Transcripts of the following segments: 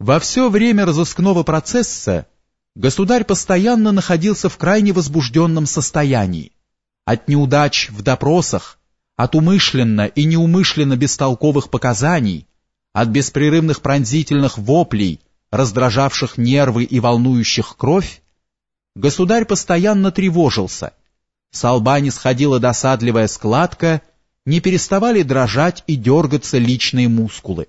Во все время разыскного процесса государь постоянно находился в крайне возбужденном состоянии. От неудач в допросах, от умышленно и неумышленно бестолковых показаний, от беспрерывных пронзительных воплей, раздражавших нервы и волнующих кровь, государь постоянно тревожился. С лба не сходила досадливая складка, не переставали дрожать и дергаться личные мускулы.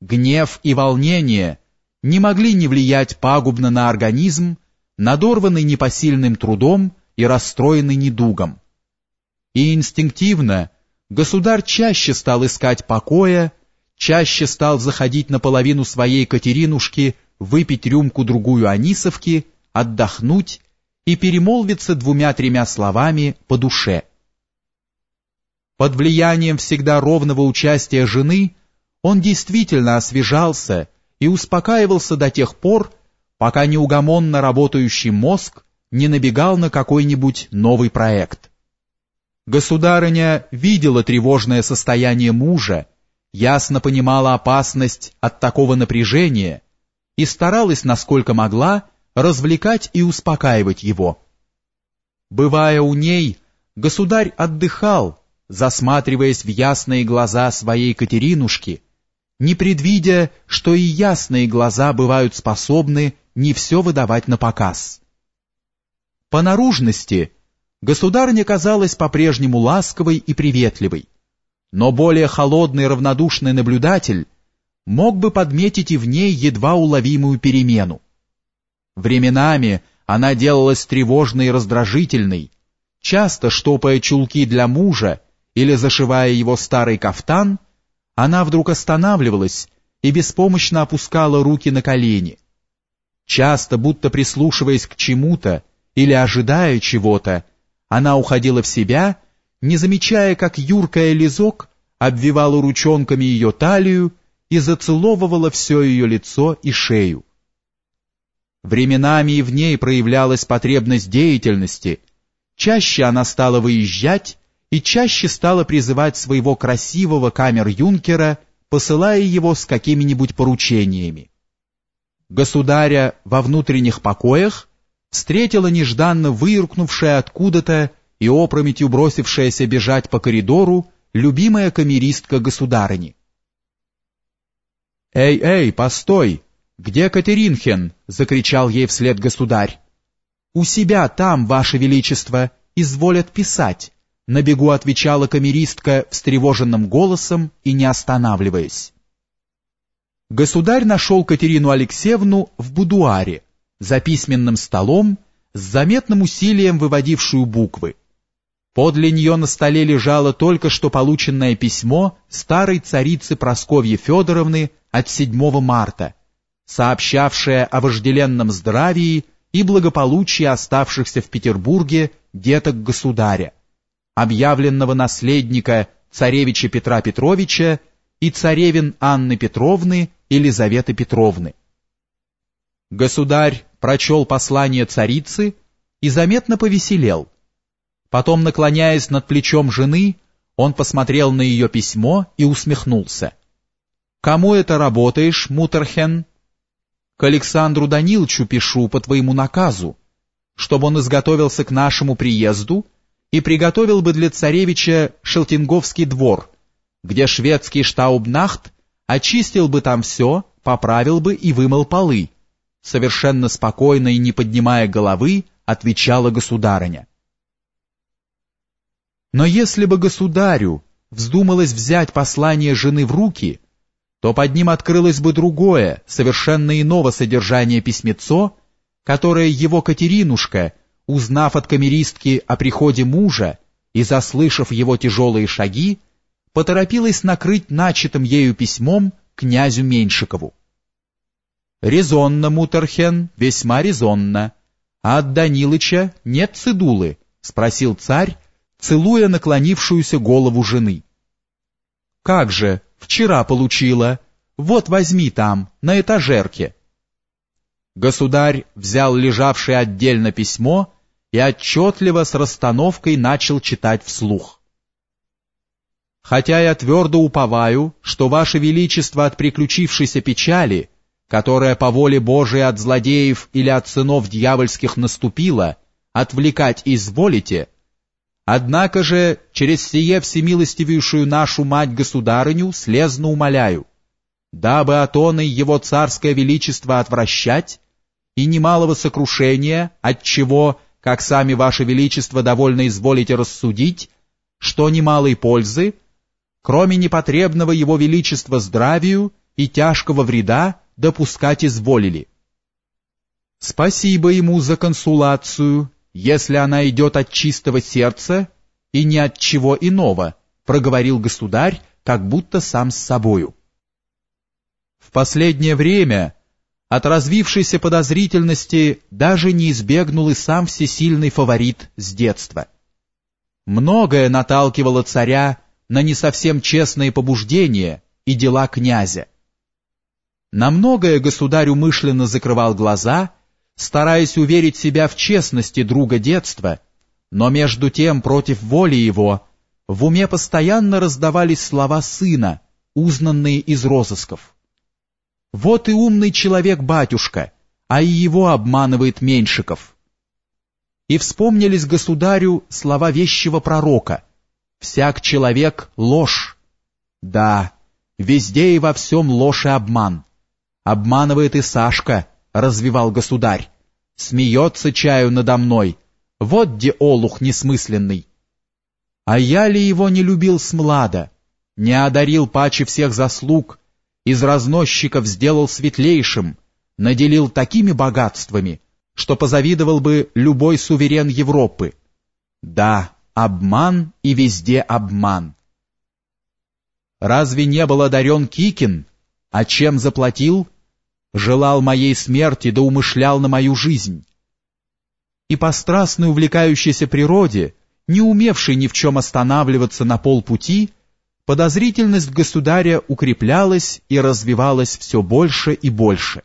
Гнев и волнение не могли не влиять пагубно на организм, надорванный непосильным трудом и расстроенный недугом. И инстинктивно государь чаще стал искать покоя, чаще стал заходить наполовину своей Катеринушки, выпить рюмку-другую анисовки, отдохнуть и перемолвиться двумя-тремя словами по душе. Под влиянием всегда ровного участия жены он действительно освежался и успокаивался до тех пор, пока неугомонно работающий мозг не набегал на какой-нибудь новый проект. Государыня видела тревожное состояние мужа, ясно понимала опасность от такого напряжения и старалась, насколько могла, развлекать и успокаивать его. Бывая у ней, государь отдыхал, засматриваясь в ясные глаза своей Катеринушки, не предвидя, что и ясные глаза бывают способны не все выдавать на показ. По наружности государыня казалась по-прежнему ласковой и приветливой, но более холодный равнодушный наблюдатель мог бы подметить и в ней едва уловимую перемену. Временами она делалась тревожной и раздражительной, часто штопая чулки для мужа или зашивая его старый кафтан, она вдруг останавливалась и беспомощно опускала руки на колени. Часто, будто прислушиваясь к чему-то или ожидая чего-то, она уходила в себя, не замечая, как юркая лизок обвивала ручонками ее талию и зацеловывала все ее лицо и шею. Временами и в ней проявлялась потребность деятельности, чаще она стала выезжать и чаще стала призывать своего красивого камер-юнкера, посылая его с какими-нибудь поручениями. Государя во внутренних покоях встретила нежданно выюркнувшая откуда-то и опрометью бросившаяся бежать по коридору любимая камеристка государыни. «Эй, эй, постой! Где Катеринхен?» — закричал ей вслед государь. «У себя там, ваше величество, изволят писать. На бегу отвечала камеристка встревоженным голосом и не останавливаясь. Государь нашел Катерину Алексеевну в будуаре, за письменным столом, с заметным усилием выводившую буквы. Подле нее на столе лежало только что полученное письмо старой царицы Просковьи Федоровны от 7 марта, сообщавшее о вожделенном здравии и благополучии оставшихся в Петербурге деток государя объявленного наследника царевича Петра Петровича и царевин Анны Петровны Елизаветы Петровны. Государь прочел послание царицы и заметно повеселел. Потом, наклоняясь над плечом жены, он посмотрел на ее письмо и усмехнулся. «Кому это работаешь, Мутерхен?» «К Александру Даниловичу пишу по твоему наказу, чтобы он изготовился к нашему приезду и приготовил бы для царевича Шелтинговский двор, где шведский штаубнахт очистил бы там все, поправил бы и вымыл полы. Совершенно спокойно и не поднимая головы, отвечала государыня. Но если бы государю вздумалось взять послание жены в руки, то под ним открылось бы другое, совершенно иного содержания письмецо, которое его Катеринушка — узнав от камеристки о приходе мужа и заслышав его тяжелые шаги, поторопилась накрыть начатым ею письмом князю Меньшикову. «Резонно, Мутерхен, весьма резонно. А от Данилыча нет цедулы?» — спросил царь, целуя наклонившуюся голову жены. «Как же, вчера получила. Вот возьми там, на этажерке». Государь взял лежавшее отдельно письмо и отчетливо с расстановкой начал читать вслух. «Хотя я твердо уповаю, что Ваше Величество от приключившейся печали которая по воле Божией от злодеев или от сынов дьявольских наступила, отвлекать изволите, однако же через сие всемилостивейшую нашу мать-государыню слезно умоляю, дабы от его царское величество отвращать, и немалого сокрушения, от чего, как сами ваше величество довольно изволите рассудить, что немалой пользы, кроме непотребного его величества здравию и тяжкого вреда, допускать изволили. Спасибо ему за консулацию, если она идет от чистого сердца и не от чего иного, проговорил государь, как будто сам с собою. В последнее время от развившейся подозрительности даже не избегнул и сам всесильный фаворит с детства. Многое наталкивало царя на не совсем честные побуждения и дела князя. На многое государь умышленно закрывал глаза, стараясь уверить себя в честности друга детства, но между тем против воли его в уме постоянно раздавались слова сына, узнанные из розысков. Вот и умный человек батюшка, а и его обманывает Меньшиков. И вспомнились государю слова вещего пророка «Всяк человек — ложь». Да, везде и во всем ложь и обман. Обманывает и Сашка, развивал государь. Смеется чаю надо мной. Вот где олух несмысленный. А я ли его не любил с млада, не одарил паче всех заслуг, из разносчиков сделал светлейшим, наделил такими богатствами, что позавидовал бы любой суверен Европы. Да, обман и везде обман. Разве не был одарен Кикин? А чем заплатил? Желал моей смерти да умышлял на мою жизнь. И по страстной увлекающейся природе, не умевшей ни в чем останавливаться на полпути, подозрительность государя укреплялась и развивалась все больше и больше.